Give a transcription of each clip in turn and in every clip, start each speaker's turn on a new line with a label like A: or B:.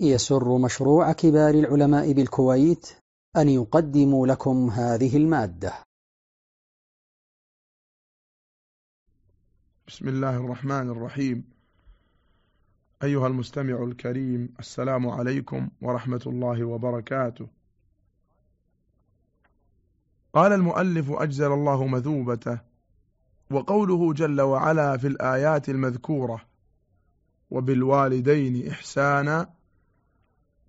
A: يسر مشروع كبار العلماء بالكويت أن يقدم لكم هذه المادة.
B: بسم الله الرحمن الرحيم. أيها المستمع الكريم السلام عليكم ورحمة الله وبركاته. قال المؤلف أجزل الله مثوبته وقوله جل وعلا في الآيات المذكورة وبالوالدين إحسانا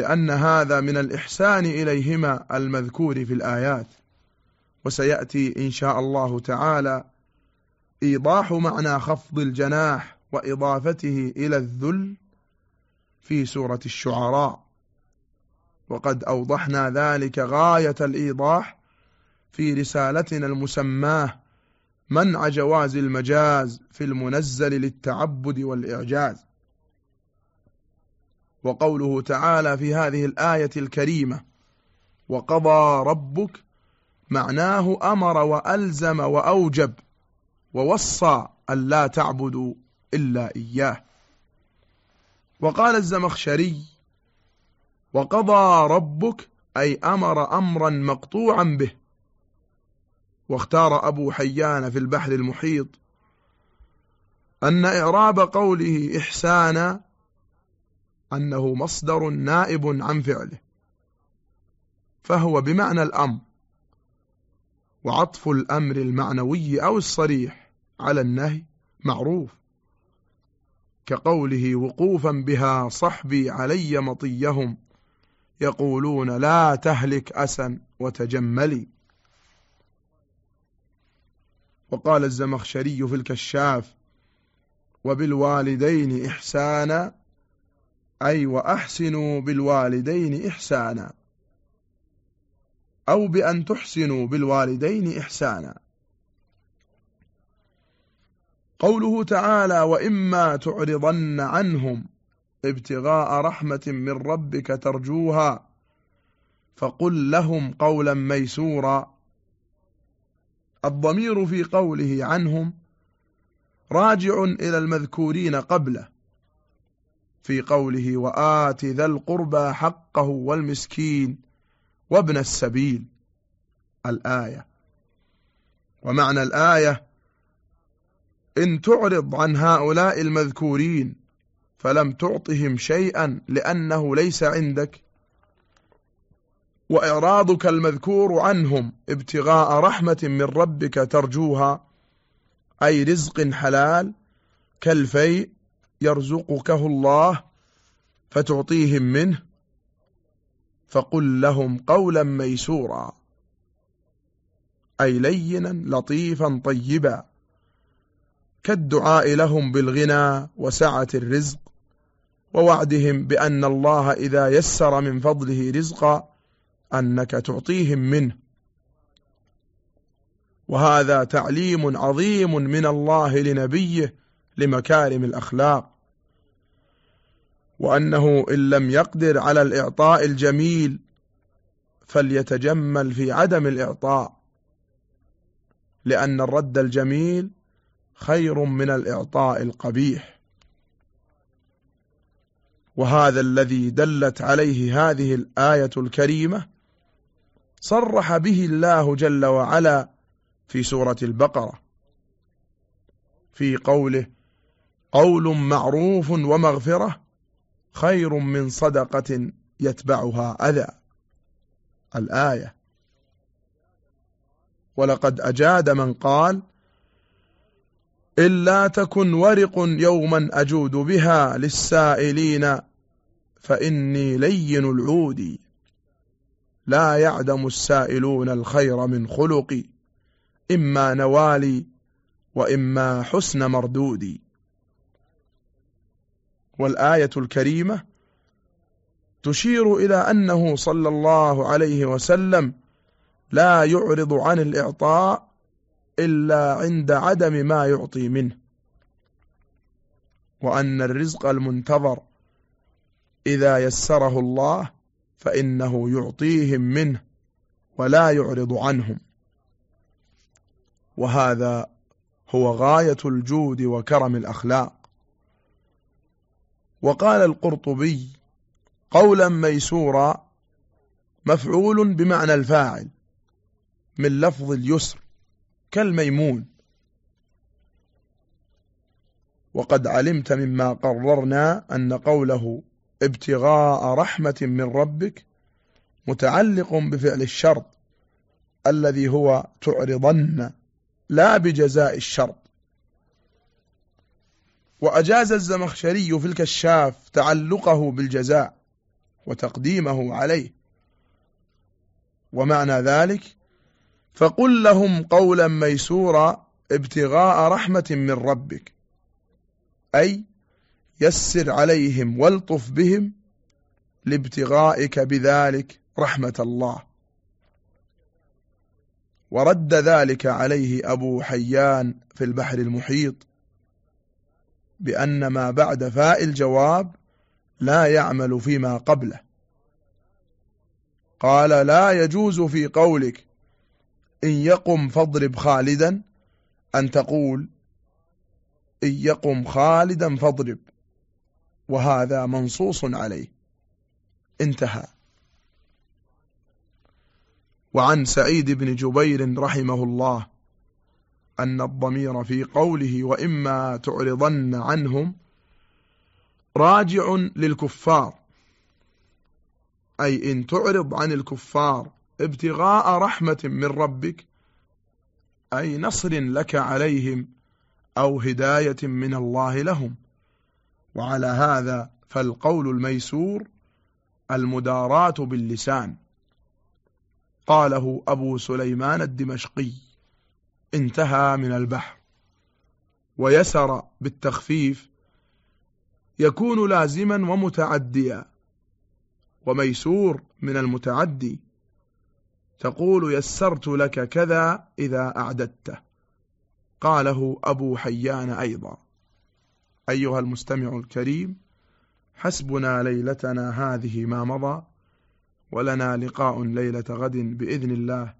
B: لأن هذا من الإحسان إليهما المذكور في الآيات. وسيأتي إن شاء الله تعالى إيضاح معنى خفض الجناح وإضافته إلى الذل في سورة الشعراء. وقد أوضحنا ذلك غاية الإيضاح في رسالتنا المسماة منع جواز المجاز في المنزل للتعبد والإعجاز. وقوله تعالى في هذه الآية الكريمة وقضى ربك معناه أمر وألزم وأوجب ووصى أن لا تعبدوا إلا إياه. وقال الزمخشري وقضى ربك أي أمر أمرا مقطوعا به. واختار أبو حيان في البحر المحيط أن إعراب قوله إحسانا أنه مصدر نائب عن فعله. فهو بمعنى الأمر وعطف الأمر المعنوي أو الصريح على النهي معروف كقوله وقوفا بها صحبي علي مطيهم يقولون لا تهلك أسا وتجملي. وقال الزمخشري في الكشاف وبالوالدين إحسانا أي وأحسنوا بالوالدين إحسانا. أو بأن تحسنوا بالوالدين إحسانا. قوله تعالى وإما تعرضن عنهم ابتغاء رحمة من ربك ترجوها فقل لهم قولا ميسورا. الضمير في قوله عنهم راجع إلى المذكورين قبله. في قوله وآت ذا القربى حقه والمسكين وابن السبيل الآية. ومعنى الآية إن تعرض عن هؤلاء المذكورين فلم تعطهم شيئا لأنه ليس عندك. وإعراضك المذكور عنهم ابتغاء رحمة من ربك ترجوها أي رزق حلال كالفيء يرزقكه الله فتعطيهم منه فقل لهم قولا ميسورا أي لينا لطيفا طيبا. كالدعاء لهم بالغنى وسعة الرزق ووعدهم بأن الله إذا يسر من فضله رزقا أنك تعطيهم منه. وهذا تعليم عظيم من الله لنبيه لمكارم الأخلاق. وأنه إن لم يقدر على الإعطاء الجميل فليتجمل في عدم الإعطاء لأن الرد الجميل خير من الإعطاء القبيح. وهذا الذي دلت عليه هذه الآية الكريمة صرح به الله جل وعلا في سورة البقرة في قوله قول معروف ومغفرة خير من صدقة يتبعها أذى. الآية. ولقد أجاد من قال إلا تكن ورق يوما أجود بها للسائلين فإني لين العود. لا يعدم السائلون الخير من خلقي إما نوالي وإما حسن مردودي. والآية الكريمة تشير إلى أنه صلى الله عليه وسلم لا يعرض عن الإعطاء إلا عند عدم ما يعطي منه وأن الرزق المنتظر إذا يسره الله فإنه يعطيهم منه ولا يعرض عنهم. وهذا هو غاية الجود وكرم الأخلاق. وقال القرطبي قولا ميسورا مفعول بمعنى الفاعل من لفظ اليسر كالميمون. وقد علمت مما قررنا أن قوله ابتغاء رحمة من ربك متعلق بفعل الشرط الذي هو تعرضن لا بجزاء الشرط. وأجاز الزمخشري في الكشاف تعلقه بالجزاء وتقديمه عليه. ومعنى ذلك فقل لهم قولا ميسورا ابتغاء رحمة من ربك أي يسر عليهم والطف بهم لابتغائك بذلك رحمة الله. ورد ذلك عليه أبو حيان في البحر المحيط بأن ما بعد فاء الجواب لا يعمل فيما قبله. قال لا يجوز في قولك إن يقم فاضرب خالدا أن تقول إن يقم خالدا فاضرب وهذا منصوص عليه. انتهى. وعن سعيد بن جبير رحمه الله أن الضمير في قوله وإما تعرضن عنهم راجع للكفار. أي إن تعرض عن الكفار ابتغاء رحمة من ربك أي نصر لك عليهم أو هداية من الله لهم. وعلى هذا فالقول الميسور المداراة باللسان. قاله أبو سليمان الدمشقي. انتهى من البحر ويسر بالتخفيف يكون لازما ومتعديا وميسور من المتعدي تقول يسرت لك كذا إذا أعددته قاله أبو حيان أيضا أيها المستمع الكريم حسبنا ليلتنا هذه ما مضى ولنا لقاء ليلة غد بإذن الله